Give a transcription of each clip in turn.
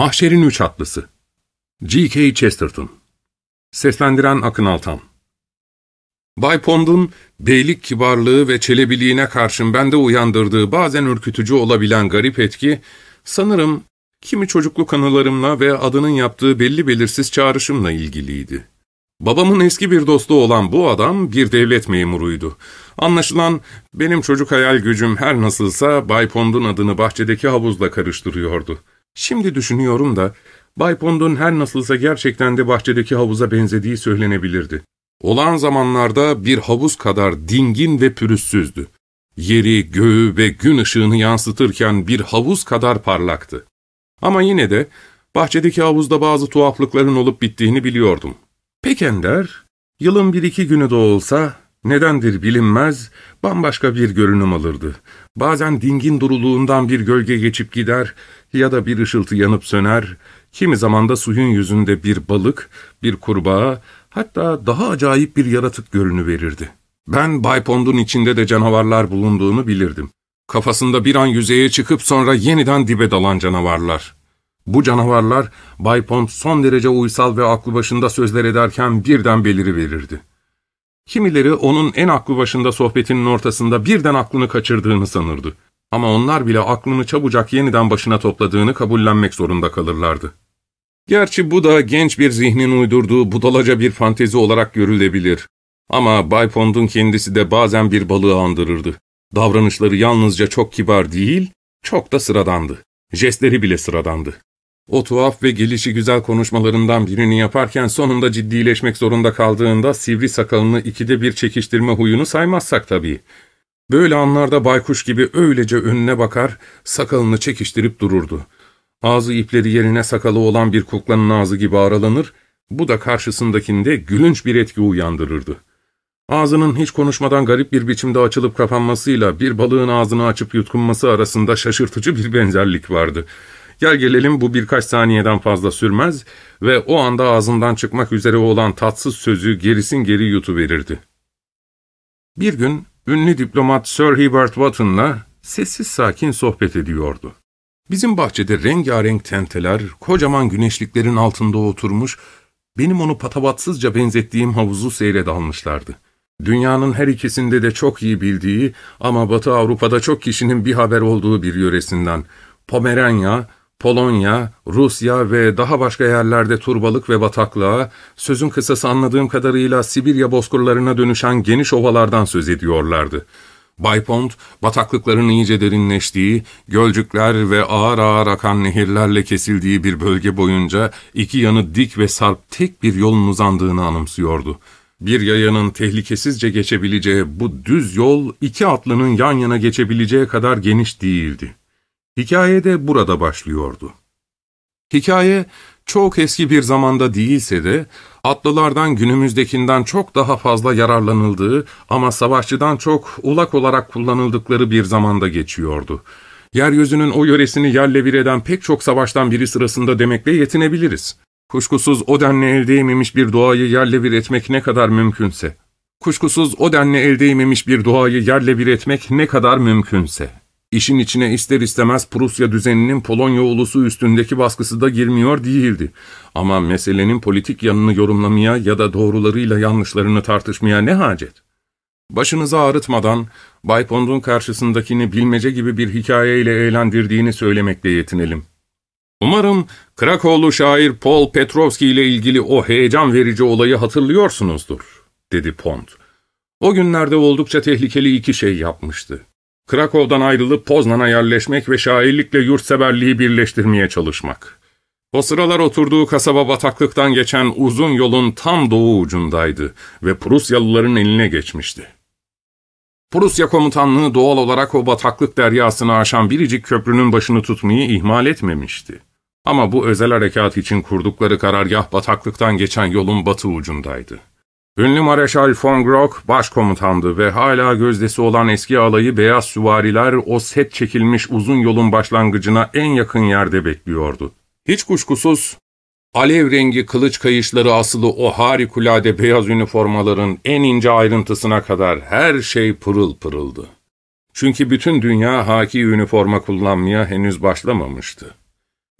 Mahşerin Üç Atlısı G.K. Chesterton Seslendiren Akın Altan Bay Pond'un beylik kibarlığı ve çelebiliğine karşın bende uyandırdığı bazen ürkütücü olabilen garip etki, sanırım kimi çocukluk anılarımla ve adının yaptığı belli belirsiz çağrışımla ilgiliydi. Babamın eski bir dostu olan bu adam bir devlet memuruydu. Anlaşılan benim çocuk hayal gücüm her nasılsa Bay Pond'un adını bahçedeki havuzla karıştırıyordu. Şimdi düşünüyorum da Bay Pond'un her nasılsa gerçekten de bahçedeki havuza benzediği söylenebilirdi. Olan zamanlarda bir havuz kadar dingin ve pürüzsüzdü. Yeri, göğü ve gün ışığını yansıtırken bir havuz kadar parlaktı. Ama yine de bahçedeki havuzda bazı tuhaflıkların olup bittiğini biliyordum. Pek ender, yılın bir iki günü de olsa, nedendir bilinmez, bambaşka bir görünüm alırdı. Bazen dingin duruluğundan bir gölge geçip gider ya da bir ışıltı yanıp söner, kimi zaman da suyun yüzünde bir balık, bir kurbağa, hatta daha acayip bir yaratık görünüverirdi. Ben Bay Pond'un içinde de canavarlar bulunduğunu bilirdim. Kafasında bir an yüzeye çıkıp sonra yeniden dibe dalan canavarlar. Bu canavarlar Bay Pond son derece uysal ve aklı başında sözler ederken birden beliri verirdi. Kimileri onun en aklı başında sohbetinin ortasında birden aklını kaçırdığını sanırdı. Ama onlar bile aklını çabucak yeniden başına topladığını kabullenmek zorunda kalırlardı. Gerçi bu da genç bir zihnin uydurduğu budalaca bir fantezi olarak görülebilir. Ama Bay Pond'un kendisi de bazen bir balığı andırırdı. Davranışları yalnızca çok kibar değil, çok da sıradandı. Jestleri bile sıradandı. O tuhaf ve gelişi güzel konuşmalarından birini yaparken sonunda ciddileşmek zorunda kaldığında sivri sakalını ikide bir çekiştirme huyunu saymazsak tabii. Böyle anlarda baykuş gibi öylece önüne bakar, sakalını çekiştirip dururdu. Ağzı ipleri yerine sakalı olan bir kuklanın ağzı gibi aralanır, bu da karşısındakinde gülünç bir etki uyandırırdı. Ağzının hiç konuşmadan garip bir biçimde açılıp kapanmasıyla bir balığın ağzını açıp yutkunması arasında şaşırtıcı bir benzerlik vardı. Gel gelelim bu birkaç saniyeden fazla sürmez ve o anda ağzından çıkmak üzere olan tatsız sözü gerisin geri yutuverirdi. Bir gün ünlü diplomat Sir Hubert Wotton'la sessiz sakin sohbet ediyordu. Bizim bahçede rengarenk tenteler, kocaman güneşliklerin altında oturmuş, benim onu patavatsızca benzettiğim havuzu seyredalmışlardı. Dünyanın her ikisinde de çok iyi bildiği ama Batı Avrupa'da çok kişinin bir haber olduğu bir yöresinden, Pomeranya, Polonya, Rusya ve daha başka yerlerde turbalık ve bataklığa, sözün kısası anladığım kadarıyla Sibirya bozkırlarına dönüşen geniş ovalardan söz ediyorlardı. Bay Pond, bataklıkların iyice derinleştiği, gölcükler ve ağır ağır akan nehirlerle kesildiği bir bölge boyunca iki yanı dik ve sarp tek bir yolun uzandığını anımsıyordu. Bir yayanın tehlikesizce geçebileceği bu düz yol, iki atlının yan yana geçebileceği kadar geniş değildi. Hikaye de burada başlıyordu. Hikaye, çok eski bir zamanda değilse de, atlılardan günümüzdekinden çok daha fazla yararlanıldığı ama savaşçıdan çok ulak olarak kullanıldıkları bir zamanda geçiyordu. Yeryüzünün o yöresini yerle bir eden pek çok savaştan biri sırasında demekle yetinebiliriz. Kuşkusuz o denli elde edememiş bir doğayı yerle bir etmek ne kadar mümkünse. Kuşkusuz o denli elde edememiş bir doğayı yerle bir etmek ne kadar mümkünse. İşin içine ister istemez Prusya düzeninin Polonya ulusu üstündeki baskısı da girmiyor değildi. Ama meselenin politik yanını yorumlamaya ya da doğrularıyla yanlışlarını tartışmaya ne hacet? Başınızı ağrıtmadan Bay Pond'un karşısındakini bilmece gibi bir hikayeyle eğlendirdiğini söylemekle yetinelim. Umarım Krakowlu şair Paul Petrovski ile ilgili o heyecan verici olayı hatırlıyorsunuzdur, dedi Pond. O günlerde oldukça tehlikeli iki şey yapmıştı. Krakow'dan ayrılıp Poznan'a yerleşmek ve şairlikle yurtseverliği birleştirmeye çalışmak. O sıralar oturduğu kasaba bataklıktan geçen uzun yolun tam doğu ucundaydı ve Prusyalıların eline geçmişti. Prusya komutanlığı doğal olarak o bataklık deryasını aşan biricik köprünün başını tutmayı ihmal etmemişti. Ama bu özel harekat için kurdukları karargah bataklıktan geçen yolun batı ucundaydı. Ünlü Mareşal von Grock başkomutandı ve hala gözdesi olan eski alayı beyaz süvariler o set çekilmiş uzun yolun başlangıcına en yakın yerde bekliyordu. Hiç kuşkusuz alev rengi kılıç kayışları asılı o harikulade beyaz üniformaların en ince ayrıntısına kadar her şey pırıl pırıldı. Çünkü bütün dünya haki üniforma kullanmaya henüz başlamamıştı.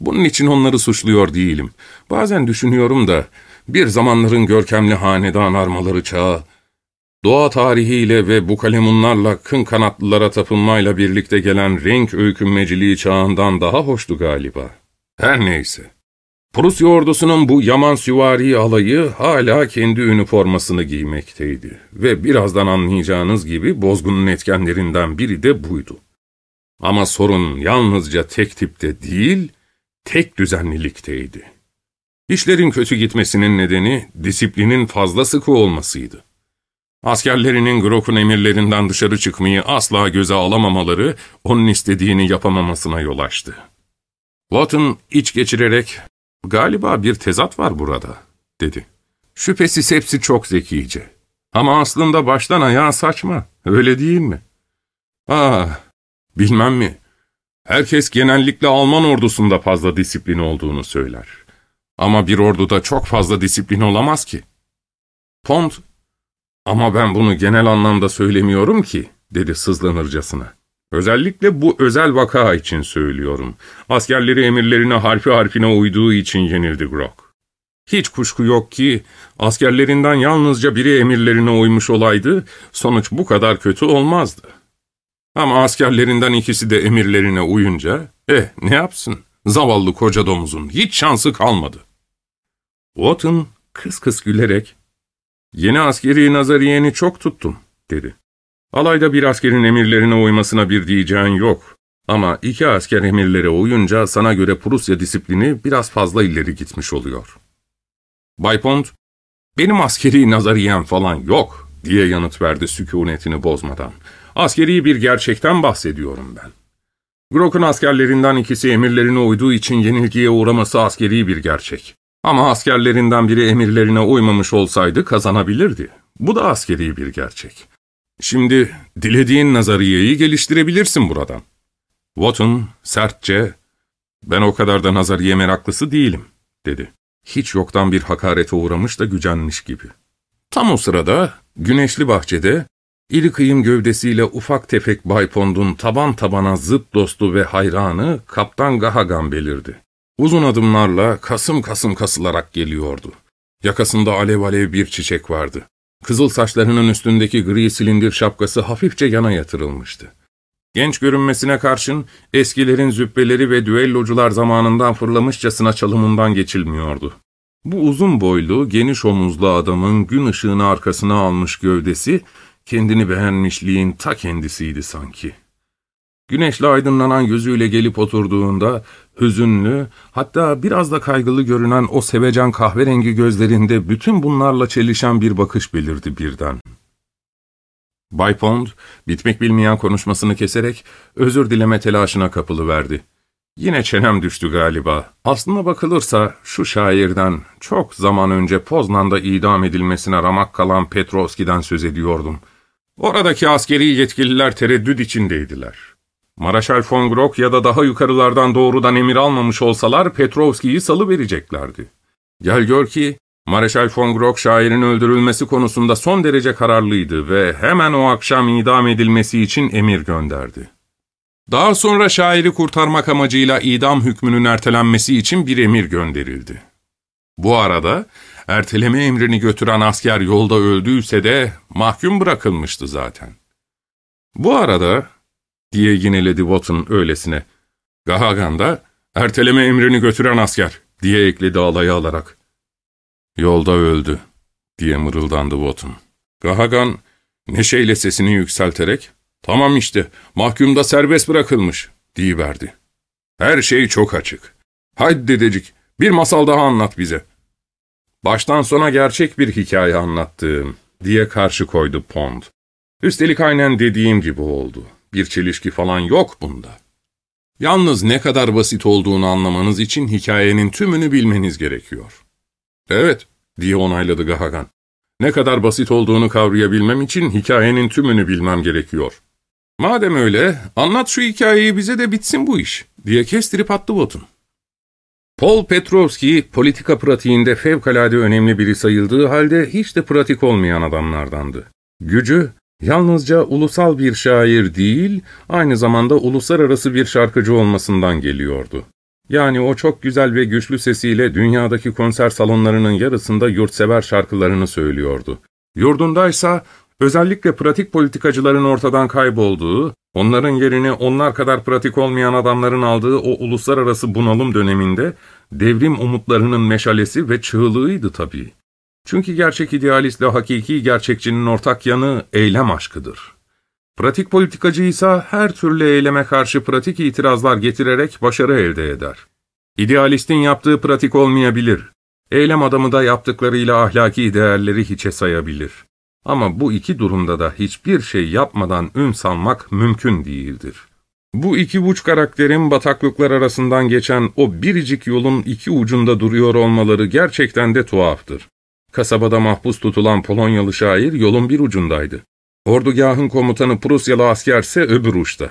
Bunun için onları suçluyor değilim. Bazen düşünüyorum da, bir zamanların görkemli hanedan armaları çağı, doğa tarihiyle ve bu kalemunlarla kın kanatlılara tapınmayla birlikte gelen renk öykünmeciliği çağından daha hoştu galiba. Her neyse. Prusya ordusunun bu yaman süvari alayı hala kendi üniformasını giymekteydi ve birazdan anlayacağınız gibi bozgunun etkenlerinden biri de buydu. Ama sorun yalnızca tek tipte değil, tek düzenlilikteydi. İşlerin kötü gitmesinin nedeni disiplinin fazla sıkı olmasıydı. Askerlerinin Grok'un emirlerinden dışarı çıkmayı asla göze alamamaları onun istediğini yapamamasına yol açtı. Watson iç geçirerek ''Galiba bir tezat var burada.'' dedi. ''Şüphesiz hepsi çok zekice. Ama aslında baştan ayağa saçma, öyle değil mi?'' ''Ah, bilmem mi? Herkes genellikle Alman ordusunda fazla disiplin olduğunu söyler. Ama bir orduda çok fazla disiplin olamaz ki.'' Pont, ''Ama ben bunu genel anlamda söylemiyorum ki.'' dedi sızlanırcasına. Özellikle bu özel vaka için söylüyorum. Askerleri emirlerine harfi harfine uyduğu için yenildi Grok. Hiç kuşku yok ki askerlerinden yalnızca biri emirlerine uymuş olaydı, sonuç bu kadar kötü olmazdı. Ama askerlerinden ikisi de emirlerine uyunca, eh ne yapsın, zavallı koca domuzun hiç şansı kalmadı. Wotton kıs kıs gülerek, ''Yeni askeri nazariyeni çok tuttum.'' dedi. Alayda bir askerin emirlerine uymasına bir diyeceğin yok. Ama iki asker emirlere uyunca sana göre Prusya disiplini biraz fazla ileri gitmiş oluyor. Bay Pond, benim askeri nazariyen falan yok diye yanıt verdi sükunetini bozmadan. Askeri bir gerçekten bahsediyorum ben. Grok'un askerlerinden ikisi emirlerine uyduğu için yenilgiye uğraması askeri bir gerçek. Ama askerlerinden biri emirlerine uymamış olsaydı kazanabilirdi. Bu da askeri bir gerçek. Şimdi dilediğin nazariyeyi geliştirebilirsin buradan. Wotton sertçe, ben o kadar da nazariye meraklısı değilim, dedi. Hiç yoktan bir hakarete uğramış da gücenmiş gibi. Tam o sırada güneşli bahçede iri kıyım gövdesiyle ufak tefek Bay Pond'un taban tabana zıt dostu ve hayranı Kaptan Gahagan belirdi. Uzun adımlarla kasım kasım kasılarak geliyordu. Yakasında alev alev bir çiçek vardı. Kızıl saçlarının üstündeki gri silindir şapkası hafifçe yana yatırılmıştı. Genç görünmesine karşın eskilerin zübbeleri ve düellocular zamanından fırlamışçasına çalımından geçilmiyordu. Bu uzun boylu, geniş omuzlu adamın gün ışığını arkasına almış gövdesi, kendini beğenmişliğin ta kendisiydi sanki. Güneşle aydınlanan gözüyle gelip oturduğunda, hüzünlü, hatta biraz da kaygılı görünen o sevecen kahverengi gözlerinde bütün bunlarla çelişen bir bakış belirdi birden. Bay Pond, bitmek bilmeyen konuşmasını keserek özür dileme telaşına kapılıverdi. Yine çenem düştü galiba. Aslına bakılırsa şu şairden çok zaman önce Poznan'da idam edilmesine ramak kalan Petrovski'den söz ediyordum. Oradaki askeri yetkililer tereddüt içindeydiler. Maraşal von Grock ya da daha yukarılardan doğrudan emir almamış olsalar Petrovski'yi salı vereceklerdi. Gel gör ki Mareşal von Grock şairin öldürülmesi konusunda son derece kararlıydı ve hemen o akşam idam edilmesi için emir gönderdi. Daha sonra şairi kurtarmak amacıyla idam hükmünün ertelenmesi için bir emir gönderildi. Bu arada erteleme emrini götüren asker yolda öldüyse de mahkum bırakılmıştı zaten. Bu arada diye yineledi Watson öylesine. Gahagan da erteleme emrini götüren asker diye ekledi alaya alarak. Yolda öldü diye mırıldandı Watson. Gahagan neşeyle sesini yükselterek tamam işte mahkum da serbest bırakılmış verdi. Her şey çok açık. Haydi dedecik bir masal daha anlat bize. Baştan sona gerçek bir hikaye anlattığım diye karşı koydu Pond. Üstelik aynen dediğim gibi oldu. Bir çelişki falan yok bunda. Yalnız ne kadar basit olduğunu anlamanız için hikayenin tümünü bilmeniz gerekiyor. Evet, diye onayladı Gahagan. Ne kadar basit olduğunu kavrayabilmem için hikayenin tümünü bilmem gerekiyor. Madem öyle, anlat şu hikayeyi bize de bitsin bu iş, diye kestirip attı Botun. Paul Petrovski, politika pratiğinde fevkalade önemli biri sayıldığı halde hiç de pratik olmayan adamlardandı. Gücü, Yalnızca ulusal bir şair değil, aynı zamanda uluslararası bir şarkıcı olmasından geliyordu. Yani o çok güzel ve güçlü sesiyle dünyadaki konser salonlarının yarısında yurtsever şarkılarını söylüyordu. Yurdundaysa özellikle pratik politikacıların ortadan kaybolduğu, onların yerini onlar kadar pratik olmayan adamların aldığı o uluslararası bunalım döneminde devrim umutlarının meşalesi ve çığlığıydı tabii. Çünkü gerçek idealistle hakiki gerçekçinin ortak yanı eylem aşkıdır. Pratik politikacı ise her türlü eyleme karşı pratik itirazlar getirerek başarı elde eder. İdealistin yaptığı pratik olmayabilir. Eylem adamı da yaptıklarıyla ahlaki değerleri hiçe sayabilir. Ama bu iki durumda da hiçbir şey yapmadan ün salmak mümkün değildir. Bu iki uç karakterin bataklıklar arasından geçen o biricik yolun iki ucunda duruyor olmaları gerçekten de tuhaftır. Kasabada mahpus tutulan Polonyalı şair yolun bir ucundaydı. Ordugahın komutanı Prusyalı askerse öbür uçta.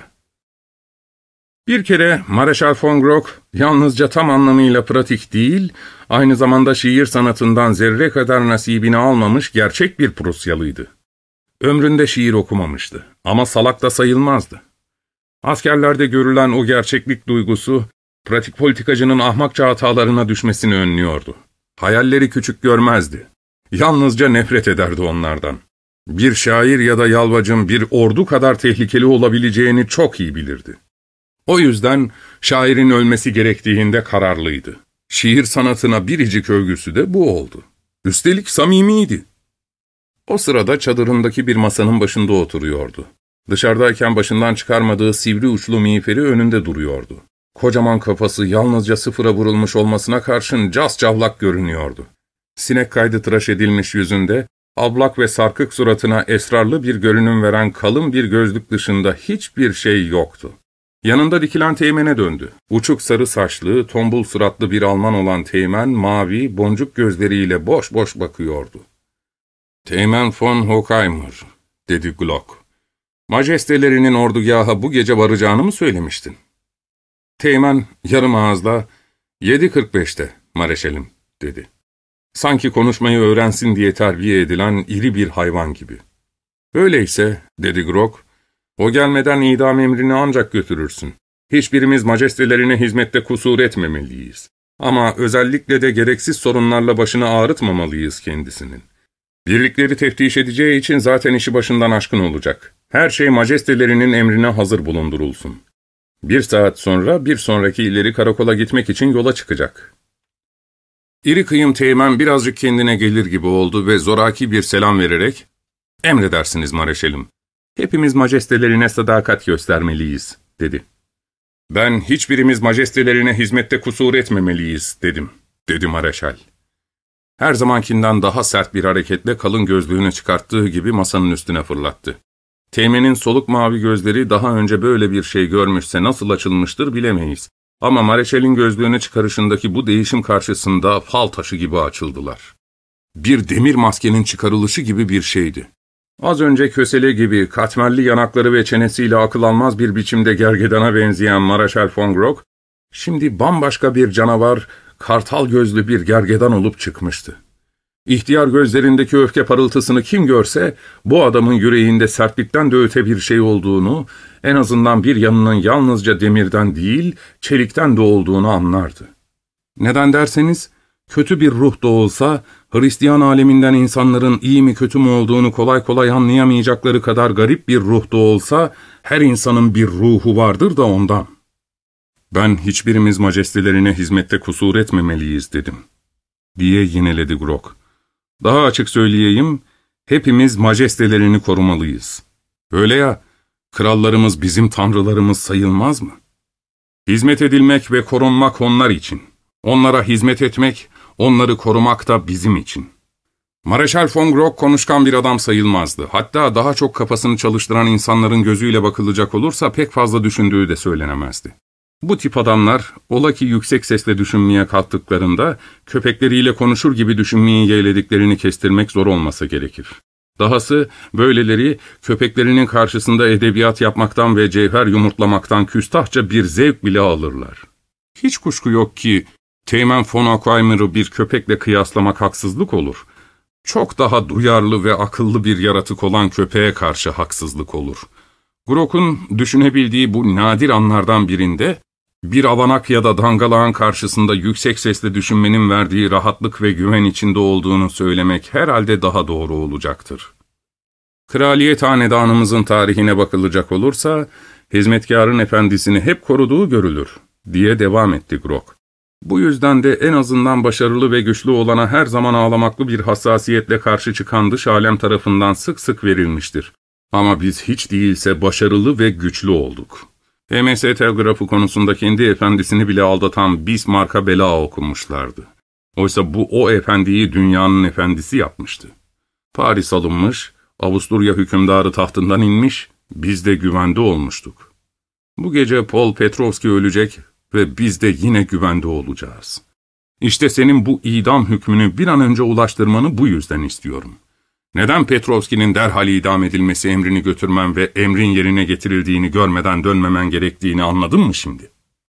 Bir kere Mareşal von Grock yalnızca tam anlamıyla pratik değil, aynı zamanda şiir sanatından zerre kadar nasibini almamış gerçek bir Prusyalıydı. Ömründe şiir okumamıştı ama salak da sayılmazdı. Askerlerde görülen o gerçeklik duygusu, pratik politikacının ahmakça hatalarına düşmesini önlüyordu. Hayalleri küçük görmezdi. Yalnızca nefret ederdi onlardan. Bir şair ya da yalvacın bir ordu kadar tehlikeli olabileceğini çok iyi bilirdi. O yüzden şairin ölmesi gerektiğinde kararlıydı. Şiir sanatına biricik övgüsü de bu oldu. Üstelik samimiydi. O sırada çadırındaki bir masanın başında oturuyordu. Dışarıdayken başından çıkarmadığı sivri uçlu miğferi önünde duruyordu. Kocaman kafası yalnızca sıfıra vurulmuş olmasına karşın cas cavlak görünüyordu. Sinek kaydı tıraş edilmiş yüzünde, ablak ve sarkık suratına esrarlı bir görünüm veren kalın bir gözlük dışında hiçbir şey yoktu. Yanında dikilen teğmene döndü. Uçuk sarı saçlı, tombul suratlı bir Alman olan teğmen, mavi, boncuk gözleriyle boş boş bakıyordu. ''Teğmen von Hockheimer'' dedi Glock. ''Majestelerinin ordugaha bu gece varacağını mı söylemiştin?'' Teğmen yarım ağızla ''7.45'te Mareşalim'' dedi. Sanki konuşmayı öğrensin diye terbiye edilen iri bir hayvan gibi. ''Öyleyse'' dedi Grok, ''o gelmeden idam emrini ancak götürürsün. Hiçbirimiz majestelerine hizmette kusur etmemeliyiz. Ama özellikle de gereksiz sorunlarla başını ağrıtmamalıyız kendisinin. Birlikleri teftiş edeceği için zaten işi başından aşkın olacak. Her şey majestelerinin emrine hazır bulundurulsun.'' Bir saat sonra bir sonraki ileri karakola gitmek için yola çıkacak. İri kıyım teğmen birazcık kendine gelir gibi oldu ve zoraki bir selam vererek, ''Emredersiniz Mareşelim, hepimiz majestelerine sadakat göstermeliyiz.'' dedi. ''Ben hiçbirimiz majestelerine hizmette kusur etmemeliyiz.'' dedim, dedi Mareşal. Her zamankinden daha sert bir hareketle kalın gözlüğünü çıkarttığı gibi masanın üstüne fırlattı. Teğmen'in soluk mavi gözleri daha önce böyle bir şey görmüşse nasıl açılmıştır bilemeyiz. Ama Mareşal'in gözlüğünü çıkarışındaki bu değişim karşısında fal taşı gibi açıldılar. Bir demir maskenin çıkarılışı gibi bir şeydi. Az önce kösele gibi katmerli yanakları ve çenesiyle akıl almaz bir biçimde gergedana benzeyen Mareşal von Grock, şimdi bambaşka bir canavar, kartal gözlü bir gergedan olup çıkmıştı. İhtiyar gözlerindeki öfke parıltısını kim görse, bu adamın yüreğinde sertlikten de öte bir şey olduğunu, en azından bir yanının yalnızca demirden değil, çelikten de olduğunu anlardı. Neden derseniz, kötü bir ruh da olsa, Hristiyan aleminden insanların iyi mi kötü mü olduğunu kolay kolay anlayamayacakları kadar garip bir ruh da olsa, her insanın bir ruhu vardır da ondan. Ben hiçbirimiz majestelerine hizmette kusur etmemeliyiz dedim, diye yineledi Grok. Daha açık söyleyeyim, hepimiz majestelerini korumalıyız. Öyle ya, krallarımız bizim tanrılarımız sayılmaz mı? Hizmet edilmek ve korunmak onlar için. Onlara hizmet etmek, onları korumak da bizim için. Mareşal von Grock konuşkan bir adam sayılmazdı. Hatta daha çok kafasını çalıştıran insanların gözüyle bakılacak olursa pek fazla düşündüğü de söylenemezdi. Bu tip adamlar, ola ki yüksek sesle düşünmeye kalktıklarında, köpekleriyle konuşur gibi düşünmeyi yeğlediklerini kestirmek zor olmasa gerekir. Dahası, böyleleri, köpeklerinin karşısında edebiyat yapmaktan ve cevher yumurtlamaktan küstahça bir zevk bile alırlar. Hiç kuşku yok ki, Teğmen von Ockheimer'ı bir köpekle kıyaslamak haksızlık olur. Çok daha duyarlı ve akıllı bir yaratık olan köpeğe karşı haksızlık olur. Grok'un düşünebildiği bu nadir anlardan birinde, Bir avanak ya da dangalağın karşısında yüksek sesle düşünmenin verdiği rahatlık ve güven içinde olduğunu söylemek herhalde daha doğru olacaktır. Kraliyet hanedanımızın tarihine bakılacak olursa, hizmetkarın efendisini hep koruduğu görülür, diye devam etti Grok. Bu yüzden de en azından başarılı ve güçlü olana her zaman ağlamaklı bir hassasiyetle karşı çıkan dış alem tarafından sık sık verilmiştir. Ama biz hiç değilse başarılı ve güçlü olduk. MS telgrafı konusunda kendi efendisini bile aldatan Bismarck'a bela okumuşlardı. Oysa bu o efendiyi dünyanın efendisi yapmıştı. Paris alınmış, Avusturya hükümdarı tahtından inmiş, biz de güvende olmuştuk. Bu gece Paul Petrovski ölecek ve biz de yine güvende olacağız. İşte senin bu idam hükmünü bir an önce ulaştırmanı bu yüzden istiyorum. Neden Petrovski'nin derhal idam edilmesi emrini götürmen ve emrin yerine getirildiğini görmeden dönmemen gerektiğini anladın mı şimdi?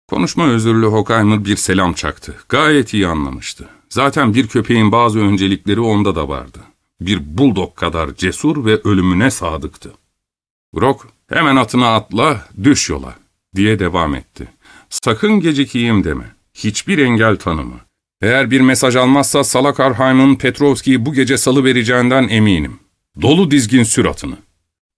Konuşma özürlü Hockheimer bir selam çaktı. Gayet iyi anlamıştı. Zaten bir köpeğin bazı öncelikleri onda da vardı. Bir buldog kadar cesur ve ölümüne sadıktı. Grok, hemen atına atla, düş yola, diye devam etti. Sakın gecikeyim deme. Hiçbir engel tanımı. Eğer bir mesaj almazsa Salak Arheim'ın Petrovski'yi bu gece salı vereceğinden eminim. Dolu dizgin süratını.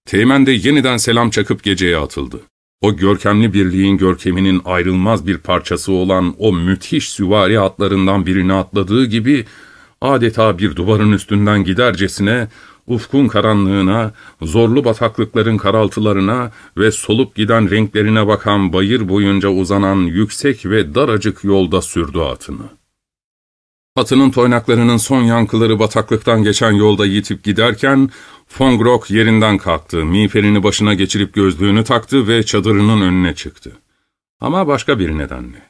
Teğmen de yeniden selam çakıp geceye atıldı. O görkemli birliğin görkeminin ayrılmaz bir parçası olan o müthiş süvari atlarından birini atladığı gibi adeta bir duvarın üstünden gidercesine ufkun karanlığına, zorlu bataklıkların karaltılarına ve solup giden renklerine bakan bayır boyunca uzanan yüksek ve daracık yolda sürdü atını. Atının toynaklarının son yankıları bataklıktan geçen yolda yitip giderken, Von Grok yerinden kalktı, miğferini başına geçirip gözlüğünü taktı ve çadırının önüne çıktı. Ama başka bir nedenle.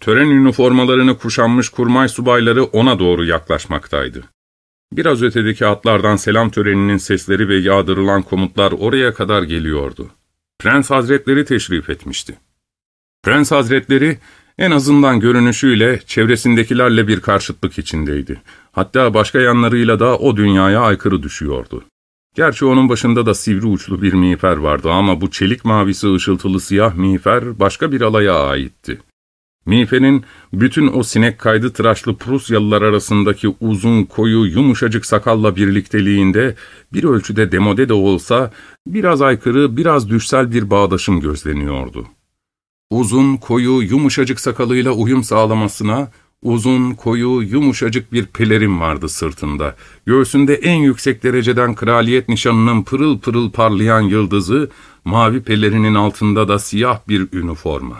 Tören üniformalarını kuşanmış kurmay subayları ona doğru yaklaşmaktaydı. Biraz ötedeki atlardan selam töreninin sesleri ve yağdırılan komutlar oraya kadar geliyordu. Prens Hazretleri teşrif etmişti. Prens Hazretleri en azından görünüşüyle çevresindekilerle bir karşıtlık içindeydi. Hatta başka yanlarıyla da o dünyaya aykırı düşüyordu. Gerçi onun başında da sivri uçlu bir miğfer vardı ama bu çelik mavisi ışıltılı siyah miğfer başka bir alaya aitti. Miğferin bütün o sinek kaydı tıraşlı Prusyalılar arasındaki uzun, koyu, yumuşacık sakalla birlikteliğinde bir ölçüde demode de olsa biraz aykırı, biraz düşsel bir bağdaşım gözleniyordu. Uzun, koyu, yumuşacık sakalıyla uyum sağlamasına, uzun, koyu, yumuşacık bir pelerin vardı sırtında. Göğsünde en yüksek dereceden kraliyet nişanının pırıl pırıl parlayan yıldızı, mavi pelerinin altında da siyah bir üniforma.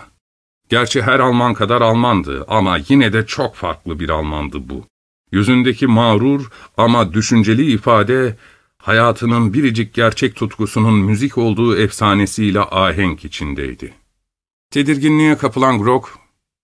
Gerçi her Alman kadar Almandı ama yine de çok farklı bir Almandı bu. Yüzündeki mağrur ama düşünceli ifade, hayatının biricik gerçek tutkusunun müzik olduğu efsanesiyle ahenk içindeydi. Tedirginliğe kapılan Grok,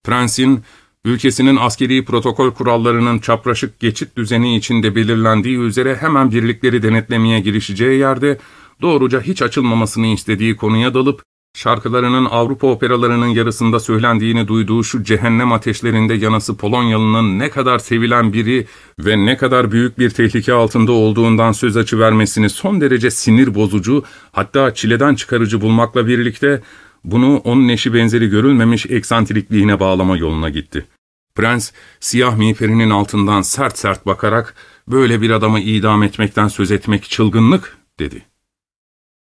Prensin, ülkesinin askeri protokol kurallarının çapraşık geçit düzeni içinde belirlendiği üzere hemen birlikleri denetlemeye girişeceği yerde, doğruca hiç açılmamasını istediği konuya dalıp, şarkılarının Avrupa operalarının yarısında söylendiğini duyduğu şu cehennem ateşlerinde yanası Polonyalı'nın ne kadar sevilen biri ve ne kadar büyük bir tehlike altında olduğundan söz açı vermesini son derece sinir bozucu, hatta çileden çıkarıcı bulmakla birlikte, bunu onun eşi benzeri görülmemiş eksantrikliğine bağlama yoluna gitti. Prens, siyah miğferinin altından sert sert bakarak, böyle bir adamı idam etmekten söz etmek çılgınlık, dedi.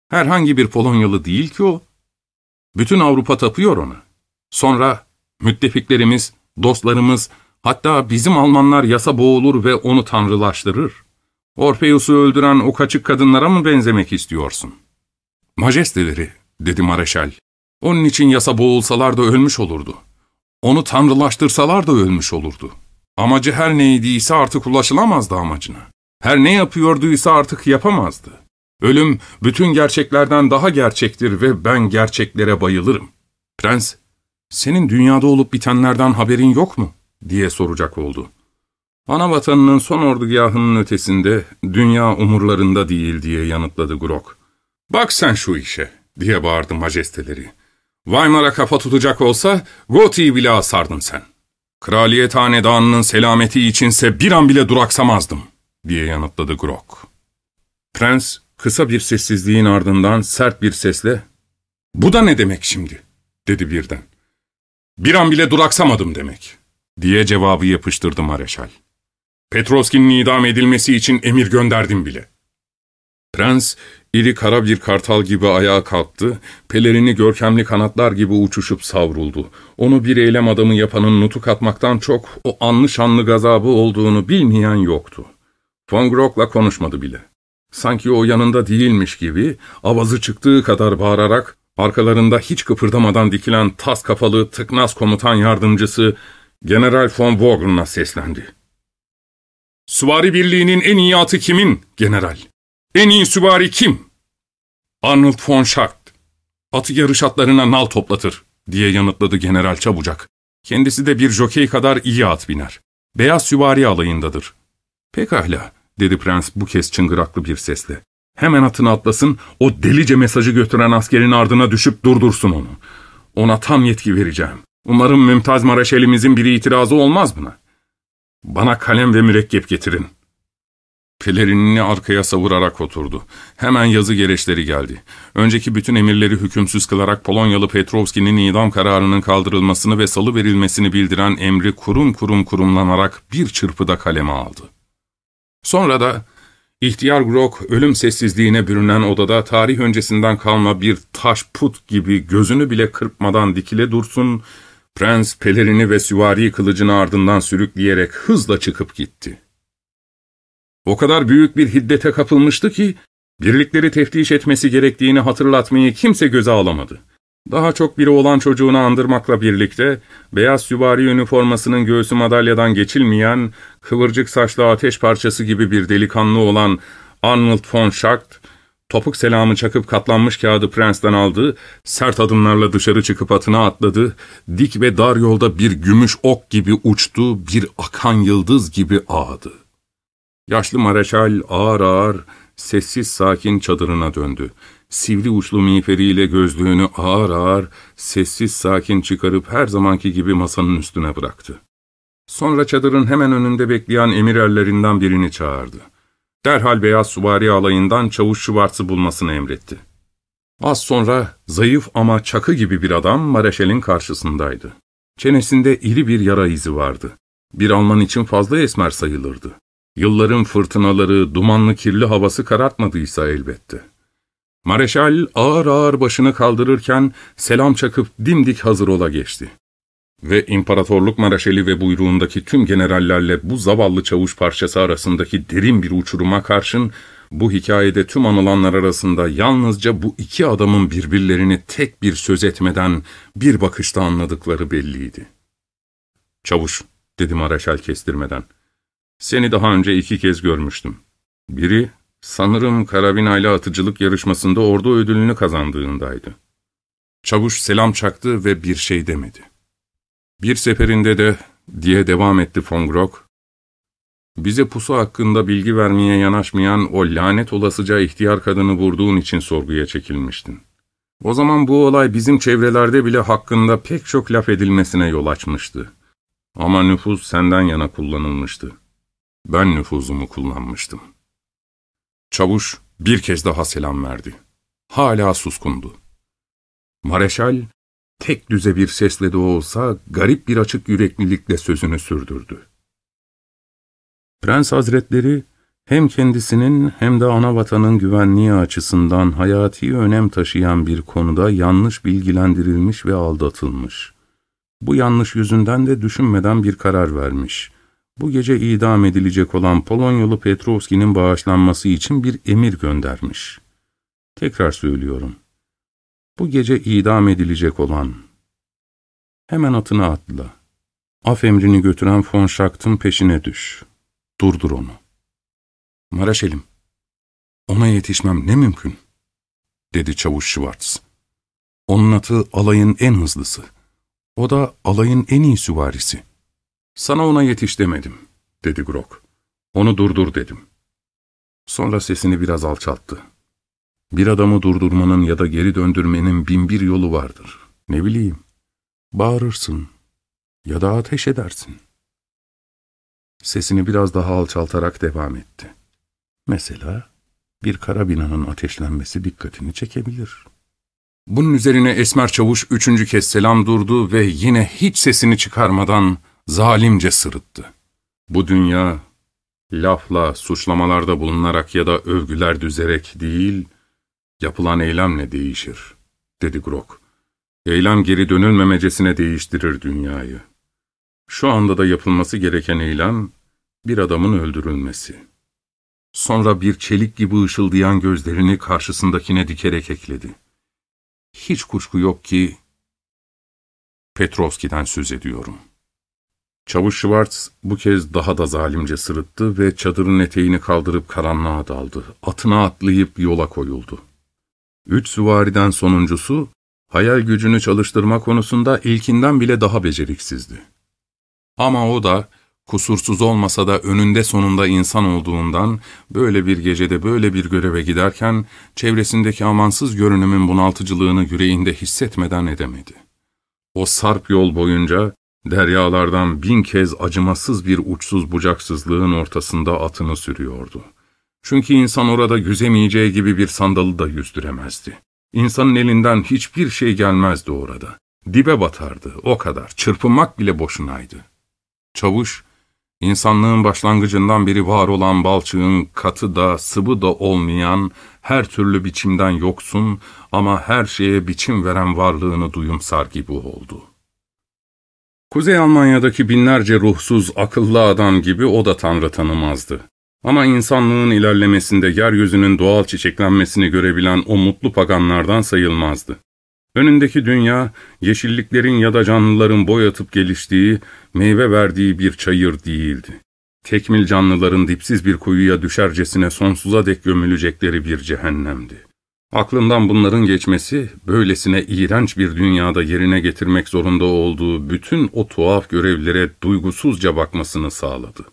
Herhangi bir Polonyalı değil ki o. Bütün Avrupa tapıyor ona. Sonra müttefiklerimiz, dostlarımız, hatta bizim Almanlar yasa boğulur ve onu tanrılaştırır. Orpheus'u öldüren o kaçık kadınlara mı benzemek istiyorsun? Majesteleri, dedi Mareşal. Onun için yasa boğulsalar da ölmüş olurdu. Onu tanrılaştırsalar da ölmüş olurdu. Amacı her neydiyse artık ulaşılamazdı amacına. Her ne yapıyorduysa artık yapamazdı. Ölüm bütün gerçeklerden daha gerçektir ve ben gerçeklere bayılırım. Prens, senin dünyada olup bitenlerden haberin yok mu? diye soracak oldu. Ana vatanının son ordugahının ötesinde, dünya umurlarında değil diye yanıtladı Grok. Bak sen şu işe, diye bağırdı majesteleri. Weimar'a kafa tutacak olsa Gothi'yi bile asardın sen. Kraliyet hanedanının selameti içinse bir an bile duraksamazdım, diye yanıtladı Grok. Prens kısa bir sessizliğin ardından sert bir sesle, ''Bu da ne demek şimdi?'' dedi birden. Bir an bile duraksamadım demek, diye cevabı yapıştırdı Mareşal. Petrovski'nin idam edilmesi için emir gönderdim bile. Prens, iri kara bir kartal gibi ayağa kalktı, pelerini görkemli kanatlar gibi uçuşup savruldu. Onu bir eylem adamı yapanın nutuk atmaktan çok o anlı şanlı gazabı olduğunu bilmeyen yoktu. Von Grock'la konuşmadı bile. Sanki o yanında değilmiş gibi, avazı çıktığı kadar bağırarak, arkalarında hiç kıpırdamadan dikilen tas kafalı tıknaz komutan yardımcısı General von Vogeln'a seslendi. Süvari birliğinin en iyi atı kimin, general? En iyi süvari kim? Arnold von Schacht. Atı yarış atlarına nal toplatır, diye yanıtladı general çabucak. Kendisi de bir jokey kadar iyi at biner. Beyaz süvari alayındadır. Pekala, dedi prens bu kez çıngıraklı bir sesle. Hemen atını atlasın, o delice mesajı götüren askerin ardına düşüp durdursun onu. Ona tam yetki vereceğim. Umarım Mümtaz Maraşelimizin bir itirazı olmaz buna. Bana kalem ve mürekkep getirin. Pelerinini arkaya savurarak oturdu. Hemen yazı gereçleri geldi. Önceki bütün emirleri hükümsüz kılarak Polonyalı Petrovski'nin idam kararının kaldırılmasını ve salı verilmesini bildiren emri kurum kurum kurumlanarak bir çırpıda kaleme aldı. Sonra da ihtiyar Grok ölüm sessizliğine bürünen odada tarih öncesinden kalma bir taş put gibi gözünü bile kırpmadan dikile dursun, prens pelerini ve süvari kılıcını ardından sürükleyerek hızla çıkıp gitti. O kadar büyük bir hiddete kapılmıştı ki, birlikleri teftiş etmesi gerektiğini hatırlatmayı kimse göze alamadı. Daha çok biri olan çocuğunu andırmakla birlikte, beyaz süvari üniformasının göğsü madalyadan geçilmeyen, kıvırcık saçlı ateş parçası gibi bir delikanlı olan Arnold von Schacht, topuk selamı çakıp katlanmış kağıdı prensten aldı, sert adımlarla dışarı çıkıp atına atladı, dik ve dar yolda bir gümüş ok gibi uçtu, bir akan yıldız gibi ağdı. Yaşlı mareşal ağır ağır, sessiz sakin çadırına döndü. Sivri uçlu miğferiyle gözlüğünü ağır ağır, sessiz sakin çıkarıp her zamanki gibi masanın üstüne bıraktı. Sonra çadırın hemen önünde bekleyen emirerlerinden birini çağırdı. Derhal beyaz suvari alayından çavuş Şuvart'sı bulmasını emretti. Az sonra zayıf ama çakı gibi bir adam Mareşal'in karşısındaydı. Çenesinde iri bir yara izi vardı. Bir Alman için fazla esmer sayılırdı. Yılların fırtınaları, dumanlı kirli havası karartmadıysa elbette. Mareşal ağır ağır başını kaldırırken selam çakıp dimdik hazır ola geçti. Ve imparatorluk mareşali ve buyruğundaki tüm generallerle bu zavallı çavuş parçası arasındaki derin bir uçuruma karşın, bu hikayede tüm anılanlar arasında yalnızca bu iki adamın birbirlerini tek bir söz etmeden bir bakışta anladıkları belliydi. ''Çavuş'' dedi Mareşal kestirmeden. ''Seni daha önce iki kez görmüştüm. Biri, sanırım karabinayla atıcılık yarışmasında ordu ödülünü kazandığındaydı.'' Çavuş selam çaktı ve bir şey demedi. Bir seferinde de, diye devam etti von Grock, bize pusu hakkında bilgi vermeye yanaşmayan o lanet olasıca ihtiyar kadını vurduğun için sorguya çekilmiştin. O zaman bu olay bizim çevrelerde bile hakkında pek çok laf edilmesine yol açmıştı. Ama nüfuz senden yana kullanılmıştı. Ben nüfuzumu kullanmıştım. Çavuş bir kez daha selam verdi. Hala suskundu. Mareşal, tek düze bir sesle de olsa garip bir açık yüreklilikle sözünü sürdürdü. Prens Hazretleri, hem kendisinin hem de ana vatanın güvenliği açısından hayati önem taşıyan bir konuda yanlış bilgilendirilmiş ve aldatılmış. Bu yanlış yüzünden de düşünmeden bir karar vermiş. Bu gece idam edilecek olan Polonyalı Petrovski'nin bağışlanması için bir emir göndermiş. Tekrar söylüyorum. Bu gece idam edilecek olan. Hemen atına atla. Af emrini götüren von Schacht'ın peşine düş. Durdur onu. Maraşelim, ona yetişmem ne mümkün, dedi çavuş Schwartz. Onun atı alayın en hızlısı. O da alayın en iyi süvarisi. Sana ona yetiş demedim, dedi Grok. Onu durdur dedim. Sonra sesini biraz alçalttı. Bir adamı durdurmanın ya da geri döndürmenin binbir yolu vardır. Ne bileyim, bağırırsın ya da ateş edersin. Sesini biraz daha alçaltarak devam etti. Mesela bir karabinanın ateşlenmesi dikkatini çekebilir. Bunun üzerine Esmer Çavuş üçüncü kez selam durdu ve yine hiç sesini çıkarmadan zalimce sırıttı. Bu dünya, lafla, suçlamalarda bulunarak ya da övgüler düzerek değil, yapılan eylemle değişir, dedi Grok. Eylem geri dönülmemecesine değiştirir dünyayı. Şu anda da yapılması gereken eylem, bir adamın öldürülmesi. Sonra bir çelik gibi ışıldayan gözlerini karşısındakine dikerek ekledi. Hiç kuşku yok ki Petrovski'den söz ediyorum. Çavuş Schwartz bu kez daha da zalimce sırıttı ve çadırın eteğini kaldırıp karanlığa daldı. Atına atlayıp yola koyuldu. Üç süvariden sonuncusu, hayal gücünü çalıştırma konusunda ilkinden bile daha beceriksizdi. Ama o da, kusursuz olmasa da önünde sonunda insan olduğundan, böyle bir gecede böyle bir göreve giderken, çevresindeki amansız görünümün bunaltıcılığını yüreğinde hissetmeden edemedi. O sarp yol boyunca, deryalardan bin kez acımasız bir uçsuz bucaksızlığın ortasında atını sürüyordu. Çünkü insan orada yüzemeyeceği gibi bir sandalı da yüzdüremezdi. İnsanın elinden hiçbir şey gelmezdi orada. Dibe batardı, o kadar. Çırpınmak bile boşunaydı. Çavuş, insanlığın başlangıcından beri var olan balçığın katı da sıvı da olmayan, her türlü biçimden yoksun ama her şeye biçim veren varlığını duyumsar gibi oldu. Kuzey Almanya'daki binlerce ruhsuz, akıllı adam gibi o da Tanrı tanımazdı. Ama insanlığın ilerlemesinde yeryüzünün doğal çiçeklenmesini görebilen o mutlu paganlardan sayılmazdı. Önündeki dünya, yeşilliklerin ya da canlıların boy atıp geliştiği, meyve verdiği bir çayır değildi. Tekmil canlıların dipsiz bir kuyuya düşercesine sonsuza dek gömülecekleri bir cehennemdi. Aklından bunların geçmesi, böylesine iğrenç bir dünyada yerine getirmek zorunda olduğu bütün o tuhaf görevlere duygusuzca bakmasını sağladı.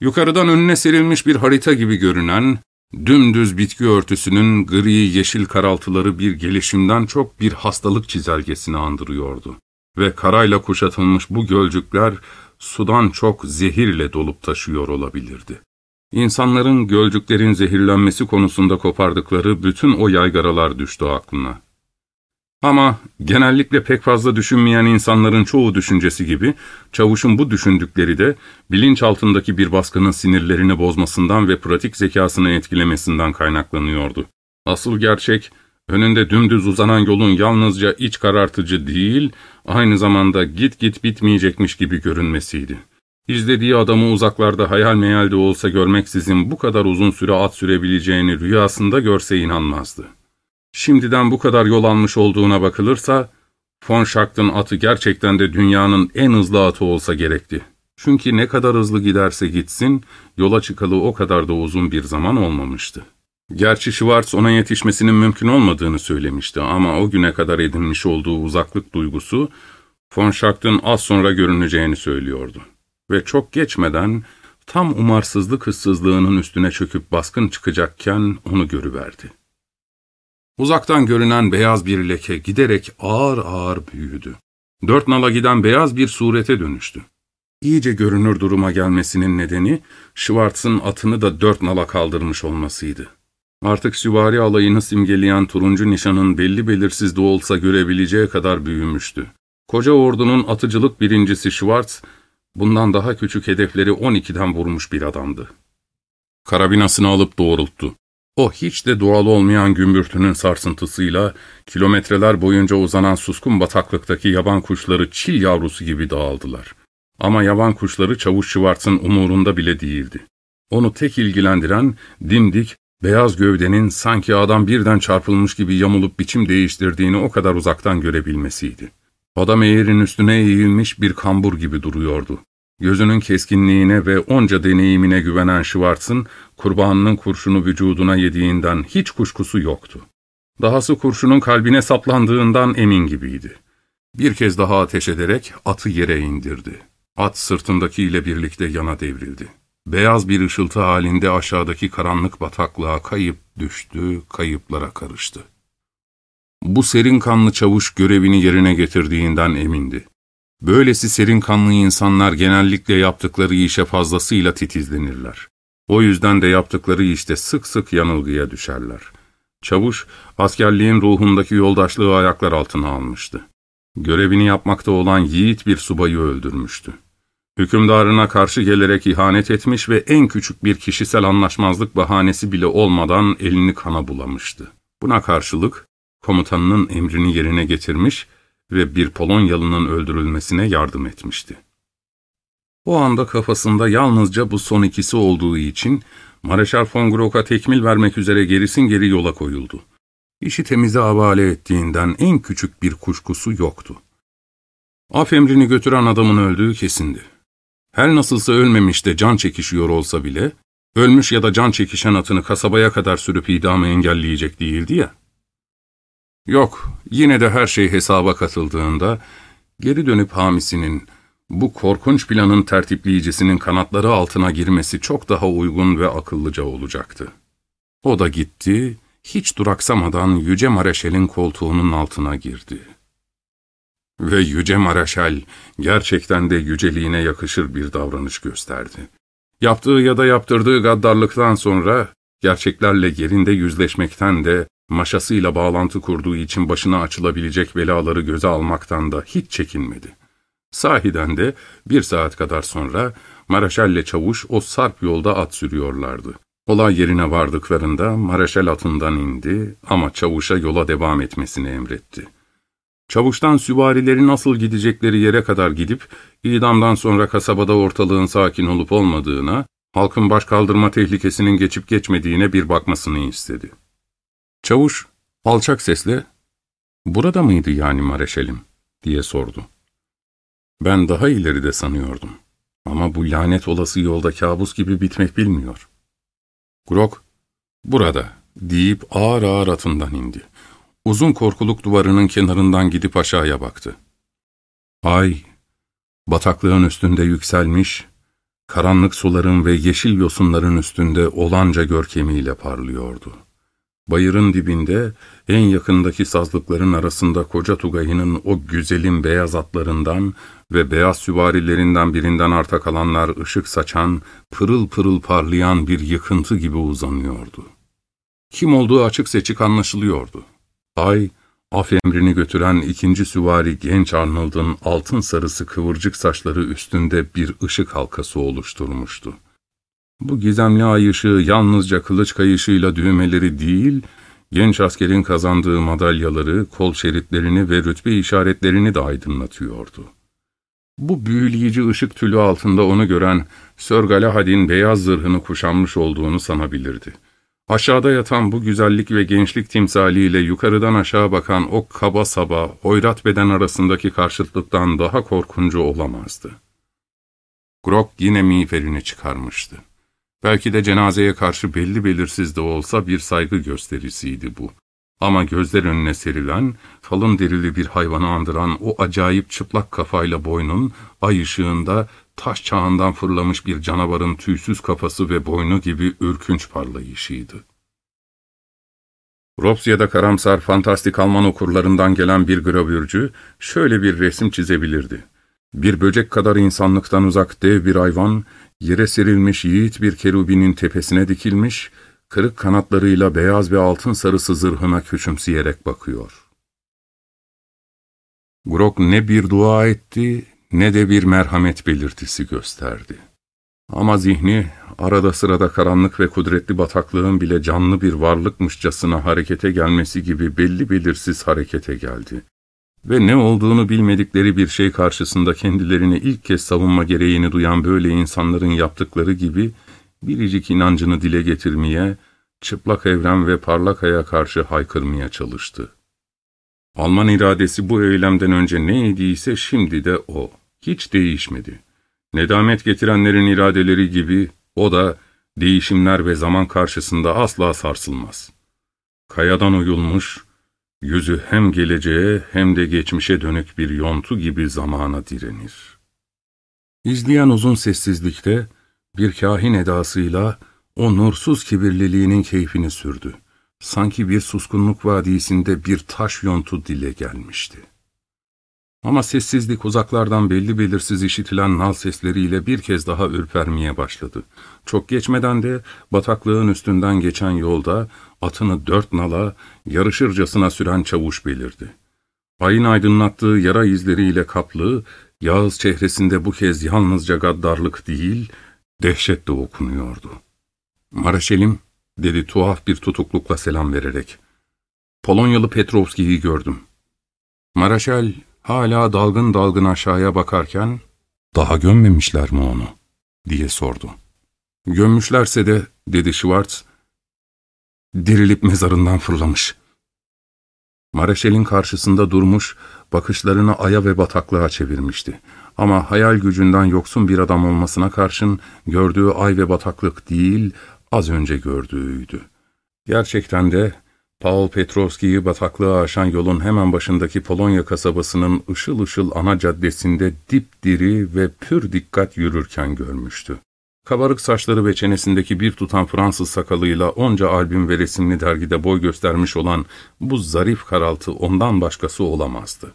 Yukarıdan önüne serilmiş bir harita gibi görünen, dümdüz bitki örtüsünün gri yeşil karaltıları bir gelişimden çok bir hastalık çizelgesini andırıyordu. Ve karayla kuşatılmış bu gölcükler sudan çok zehirle dolup taşıyor olabilirdi. İnsanların gölcüklerin zehirlenmesi konusunda kopardıkları bütün o yaygaralar düştü aklına. Ama genellikle pek fazla düşünmeyen insanların çoğu düşüncesi gibi, çavuşun bu düşündükleri de bilinç altındaki bir baskının sinirlerini bozmasından ve pratik zekasını etkilemesinden kaynaklanıyordu. Asıl gerçek, önünde dümdüz uzanan yolun yalnızca iç karartıcı değil, aynı zamanda git git bitmeyecekmiş gibi görünmesiydi. İzlediği adamı uzaklarda hayal meyalde olsa görmeksizin bu kadar uzun süre at sürebileceğini rüyasında görse inanmazdı. Şimdiden bu kadar yol almış olduğuna bakılırsa, von Schacht'ın atı gerçekten de dünyanın en hızlı atı olsa gerekti. Çünkü ne kadar hızlı giderse gitsin, yola çıkalı o kadar da uzun bir zaman olmamıştı. Gerçi Schwartz ona yetişmesinin mümkün olmadığını söylemişti ama o güne kadar edinmiş olduğu uzaklık duygusu, von Schacht'ın az sonra görüneceğini söylüyordu. Ve çok geçmeden, tam umarsızlık hıssızlığının üstüne çöküp baskın çıkacakken onu görüverdi. Uzaktan görünen beyaz bir leke giderek ağır ağır büyüdü. Dört nala giden beyaz bir surete dönüştü. İyice görünür duruma gelmesinin nedeni, Schwartz'ın atını da dört nala kaldırmış olmasıydı. Artık süvari alayını simgeleyen turuncu nişanın belli belirsiz de olsa görebileceği kadar büyümüştü. Koca ordunun atıcılık birincisi Schwartz, bundan daha küçük hedefleri 12'den vurmuş bir adamdı. Karabinasını alıp doğrulttu. O hiç de doğal olmayan gümbürtünün sarsıntısıyla kilometreler boyunca uzanan suskun bataklıktaki yaban kuşları çil yavrusu gibi dağıldılar. Ama yaban kuşları Çavuş Şıvart'ın umurunda bile değildi. Onu tek ilgilendiren dimdik, beyaz gövdenin sanki adam birden çarpılmış gibi yamulup biçim değiştirdiğini o kadar uzaktan görebilmesiydi. Adam eğerin üstüne eğilmiş bir kambur gibi duruyordu. Gözünün keskinliğine ve onca deneyimine güvenen Schwartz'ın kurbanının kurşunu vücuduna yediğinden hiç kuşkusu yoktu. Dahası kurşunun kalbine saplandığından emin gibiydi. Bir kez daha ateş ederek atı yere indirdi. At sırtındakiyle birlikte yana devrildi. Beyaz bir ışıltı halinde aşağıdaki karanlık bataklığa kayıp düştü, kayıplara karıştı. Bu serin kanlı çavuş görevini yerine getirdiğinden emindi. Böylesi serin kanlı insanlar genellikle yaptıkları işe fazlasıyla titizlenirler. O yüzden de yaptıkları işte sık sık yanılgıya düşerler. Çavuş, askerliğin ruhundaki yoldaşlığı ayaklar altına almıştı. Görevini yapmakta olan yiğit bir subayı öldürmüştü. Hükümdarına karşı gelerek ihanet etmiş ve en küçük bir kişisel anlaşmazlık bahanesi bile olmadan elini kana bulamıştı. Buna karşılık komutanının emrini yerine getirmiş ve bir Polonyalı'nın öldürülmesine yardım etmişti. O anda kafasında yalnızca bu son ikisi olduğu için Mareşal von Grock'a tekmil vermek üzere gerisin geri yola koyuldu. İşi temize havale ettiğinden en küçük bir kuşkusu yoktu. Af emrini götüren adamın öldüğü kesindi. Her nasılsa ölmemiş de can çekişiyor olsa bile, ölmüş ya da can çekişen atını kasabaya kadar sürüp idamı engelleyecek değildi ya. Yok, yine de her şey hesaba katıldığında, geri dönüp hamisinin, bu korkunç planın tertipleyicinin kanatları altına girmesi çok daha uygun ve akıllıca olacaktı. O da gitti, hiç duraksamadan Yüce Mareşal'in koltuğunun altına girdi. Ve Yüce Mareşal gerçekten de yüceliğine yakışır bir davranış gösterdi. Yaptığı ya da yaptırdığı gaddarlıktan sonra gerçeklerle yerinde yüzleşmekten de maşasıyla bağlantı kurduğu için başına açılabilecek belaları göze almaktan da hiç çekinmedi. Sahiden de bir saat kadar sonra Maraşal'le Çavuş o sarp yolda at sürüyorlardı. Olay yerine vardıklarında Maraşal atından indi ama Çavuş'a yola devam etmesini emretti. Çavuştan süvarilerin nasıl gidecekleri yere kadar gidip, idamdan sonra kasabada ortalığın sakin olup olmadığına, halkın baş kaldırma tehlikesinin geçip geçmediğine bir bakmasını istedi. Çavuş, alçak sesle, ''Burada mıydı yani Mareşalim?'' diye sordu. Ben daha ileride sanıyordum. Ama bu lanet olası yolda kabus gibi bitmek bilmiyor. Grok, burada deyip ağır ağır atından indi. Uzun korkuluk duvarının kenarından gidip aşağıya baktı. Ay, bataklığın üstünde yükselmiş, karanlık suların ve yeşil yosunların üstünde olanca görkemiyle parlıyordu. Bayırın dibinde, en yakındaki sazlıkların arasında koca Tugay'ının o güzelim beyaz atlarından ve beyaz süvarilerinden birinden arta kalanlar ışık saçan, pırıl pırıl parlayan bir yıkıntı gibi uzanıyordu. Kim olduğu açık seçik anlaşılıyordu. Ay, af emrini götüren ikinci süvari genç Arnold'un altın sarısı kıvırcık saçları üstünde bir ışık halkası oluşturmuştu. Bu gizemli ay ışığı yalnızca kılıç kayışıyla düğmeleri değil, genç askerin kazandığı madalyaları, kol şeritlerini ve rütbe işaretlerini de aydınlatıyordu. Bu büyüleyici ışık tülü altında onu gören Sir Galahad'in beyaz zırhını kuşanmış olduğunu sanabilirdi. Aşağıda yatan bu güzellik ve gençlik timsaliyle yukarıdan aşağı bakan o kaba saba, hoyrat beden arasındaki karşıtlıktan daha korkuncu olamazdı. Grok yine miğferini çıkarmıştı. Belki de cenazeye karşı belli belirsiz de olsa bir saygı gösterisiydi bu. Ama gözler önüne serilen, falın derili bir hayvanı andıran o acayip çıplak kafayla boynun, ay ışığında taş çağından fırlamış bir canavarın tüysüz kafası ve boynu gibi ürkünç parlayışıydı. Ropsya'da karamsar, fantastik Alman okurlarından gelen bir gravürcü şöyle bir resim çizebilirdi. Bir böcek kadar insanlıktan uzak dev bir hayvan, yere serilmiş yiğit bir kerubinin tepesine dikilmiş, kırık kanatlarıyla beyaz ve altın sarısı zırhına küçümseyerek bakıyor. Grok ne bir dua etti ne de bir merhamet belirtisi gösterdi. Ama zihni arada sırada karanlık ve kudretli bataklığın bile canlı bir varlıkmışçasına harekete gelmesi gibi belli belirsiz harekete geldi. Ve ne olduğunu bilmedikleri bir şey karşısında kendilerini ilk kez savunma gereğini duyan böyle insanların yaptıkları gibi biricik inancını dile getirmeye, çıplak evren ve parlak aya karşı haykırmaya çalıştı. Alman iradesi bu eylemden önce neydiyse şimdi de o. Hiç değişmedi. Nedamet getirenlerin iradeleri gibi o da değişimler ve zaman karşısında asla sarsılmaz. Kayadan oyulmuş, yüzü hem geleceğe hem de geçmişe dönük bir yontu gibi zamana direnir. İzleyen uzun sessizlikte bir kahin edasıyla o nursuz kibirliliğinin keyfini sürdü. Sanki bir suskunluk vadisinde bir taş yontu dile gelmişti. Ama sessizlik uzaklardan belli belirsiz işitilen nal sesleriyle bir kez daha ürpermeye başladı. Çok geçmeden de bataklığın üstünden geçen yolda atını dört nala yarışırcasına süren çavuş belirdi. Ayın aydınlattığı yara izleriyle kaplı, Yağız çehresinde bu kez yalnızca gaddarlık değil, dehşet de okunuyordu. Maraşelim, dedi tuhaf bir tutuklukla selam vererek. Polonyalı Petrovski'yi gördüm. Maraşel hala dalgın dalgın aşağıya bakarken, ''Daha gömmemişler mi onu?'' diye sordu. ''Gömmüşlerse de'' dedi Schwartz, ''dirilip mezarından fırlamış.'' Maraşel'in karşısında durmuş, bakışlarını aya ve bataklığa çevirmişti. Ama hayal gücünden yoksun bir adam olmasına karşın gördüğü ay ve bataklık değil, az önce gördüğüydü. Gerçekten de Paul Petrovski'yi bataklığa aşan yolun hemen başındaki Polonya kasabasının ışıl ışıl ana caddesinde dipdiri ve pür dikkat yürürken görmüştü. Kabarık saçları ve çenesindeki bir tutan Fransız sakalıyla onca albüm ve resimli dergide boy göstermiş olan bu zarif karaltı ondan başkası olamazdı.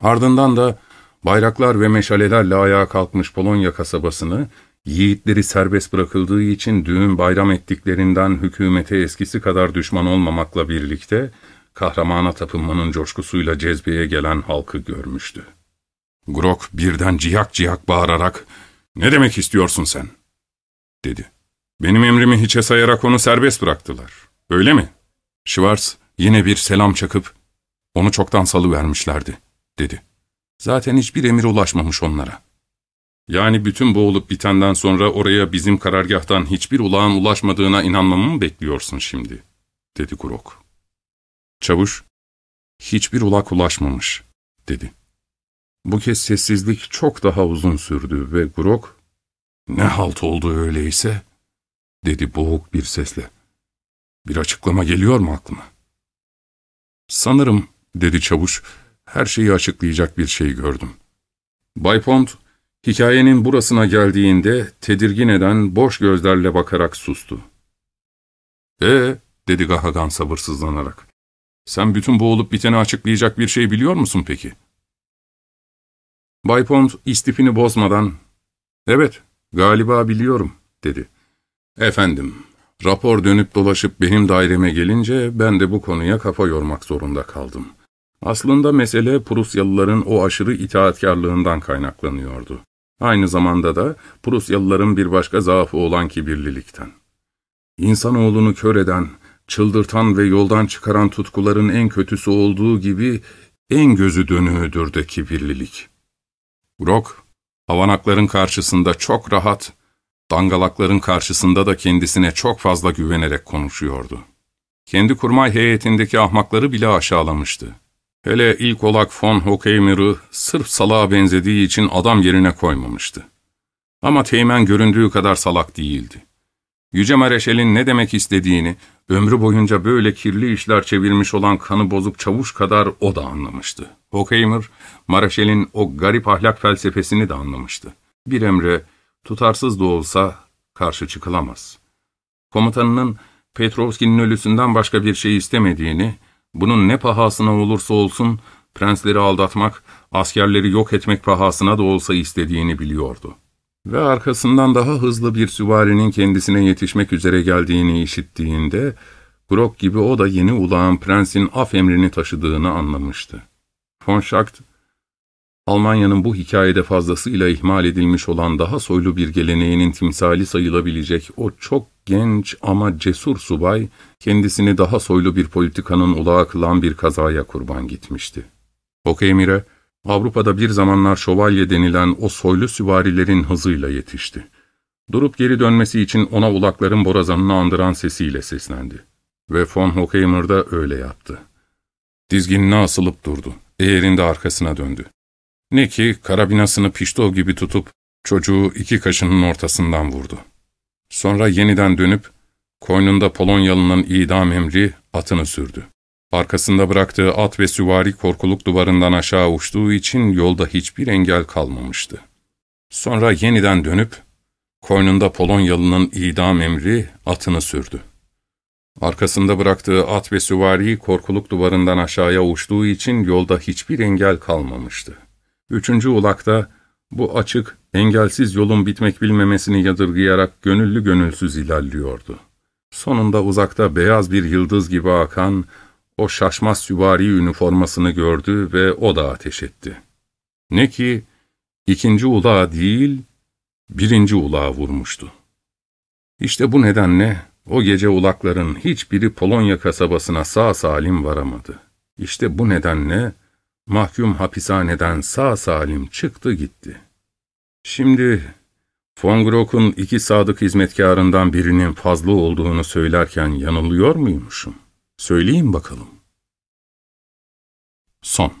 Ardından da bayraklar ve meşalelerle ayağa kalkmış Polonya kasabasını, yiğitleri serbest bırakıldığı için düğün bayram ettiklerinden hükümete eskisi kadar düşman olmamakla birlikte, kahramana tapınmanın coşkusuyla cezbeye gelen halkı görmüştü. Grok birden ciyak ciyak bağırarak, ''Ne demek istiyorsun sen?'' dedi. ''Benim emrimi hiçe sayarak onu serbest bıraktılar. Öyle mi?'' Schwarz yine bir selam çakıp, ''Onu çoktan salıvermişlerdi.'' dedi. ''Zaten hiçbir emir ulaşmamış onlara.'' Yani bütün bu olup bitenden sonra oraya bizim karargahtan hiçbir ulağın ulaşmadığına inanmamı mı bekliyorsun şimdi? dedi Grok. Çavuş, hiçbir ulak ulaşmamış, dedi. Bu kez sessizlik çok daha uzun sürdü ve Grok, ne halt oldu öyleyse, dedi boğuk bir sesle. Bir açıklama geliyor mu aklına? Sanırım, dedi çavuş, her şeyi açıklayacak bir şey gördüm. Bay Pond, hikayenin burasına geldiğinde tedirgin eden boş gözlerle bakarak sustu. ''Ee?'' dedi Gahagan sabırsızlanarak. ''Sen bütün bu olup biteni açıklayacak bir şey biliyor musun peki?'' Bay Pond istifini bozmadan, ''Evet, galiba biliyorum.'' dedi. ''Efendim, rapor dönüp dolaşıp benim daireme gelince ben de bu konuya kafa yormak zorunda kaldım. Aslında mesele Prusyalıların o aşırı itaatkarlığından kaynaklanıyordu. Aynı zamanda da Prusyalıların bir başka zaafı olan kibirlilikten. İnsanoğlunu kör eden, çıldırtan ve yoldan çıkaran tutkuların en kötüsü olduğu gibi en gözü dönüğüdür de kibirlilik. Grok, havanakların karşısında çok rahat, dangalakların karşısında da kendisine çok fazla güvenerek konuşuyordu. Kendi kurmay heyetindeki ahmakları bile aşağılamıştı. Hele ilk olak von Hockheimer'ı sırf salağa benzediği için adam yerine koymamıştı. Ama Teğmen göründüğü kadar salak değildi. Yüce Mareşel'in ne demek istediğini, ömrü boyunca böyle kirli işler çevirmiş olan kanı bozuk çavuş kadar o da anlamıştı. Hockheimer, Mareşel'in o garip ahlak felsefesini de anlamıştı. Bir emre, tutarsız da olsa karşı çıkılamaz. Komutanının Petrovski'nin ölüsünden başka bir şey istemediğini, bunun ne pahasına olursa olsun prensleri aldatmak, askerleri yok etmek pahasına da olsa istediğini biliyordu. Ve arkasından daha hızlı bir süvarinin kendisine yetişmek üzere geldiğini işittiğinde, Grok gibi o da yeni ulağın prensin af emrini taşıdığını anlamıştı. Schacht, Almanya'nın bu hikayede fazlasıyla ihmal edilmiş olan daha soylu bir geleneğinin timsali sayılabilecek o çok genç ama cesur subay, kendisini daha soylu bir politikanın ulağı kılan bir kazaya kurban gitmişti. Okemir'e, Avrupa'da bir zamanlar şövalye denilen o soylu süvarilerin hızıyla yetişti. Durup geri dönmesi için ona ulakların borazanını andıran sesiyle seslendi. Ve von Hockheimer da öyle yaptı. Dizginine asılıp durdu. Eğerinde arkasına döndü. Ne ki karabinasını piştol gibi tutup çocuğu iki kaşının ortasından vurdu. Sonra yeniden dönüp koynunda Polonyalı'nın idam emri atını sürdü. Arkasında bıraktığı at ve süvari korkuluk duvarından aşağı uçtuğu için yolda hiçbir engel kalmamıştı. Sonra yeniden dönüp koynunda Polonyalı'nın idam emri atını sürdü. Arkasında bıraktığı at ve süvari korkuluk duvarından aşağıya uçtuğu için yolda hiçbir engel kalmamıştı. Üçüncü ulakta bu açık, engelsiz yolun bitmek bilmemesini yadırgayarak gönüllü gönülsüz ilerliyordu. Sonunda uzakta beyaz bir yıldız gibi akan o şaşmaz süvari üniformasını gördü ve o da ateş etti. Ne ki ikinci ulağa değil, birinci ulağa vurmuştu. İşte bu nedenle o gece ulakların hiçbiri Polonya kasabasına sağ salim varamadı. İşte bu nedenle mahkum hapishaneden sağ salim çıktı gitti. Şimdi Von Grock'un iki sadık hizmetkarından birinin fazla olduğunu söylerken yanılıyor muymuşum? Söyleyin bakalım. Son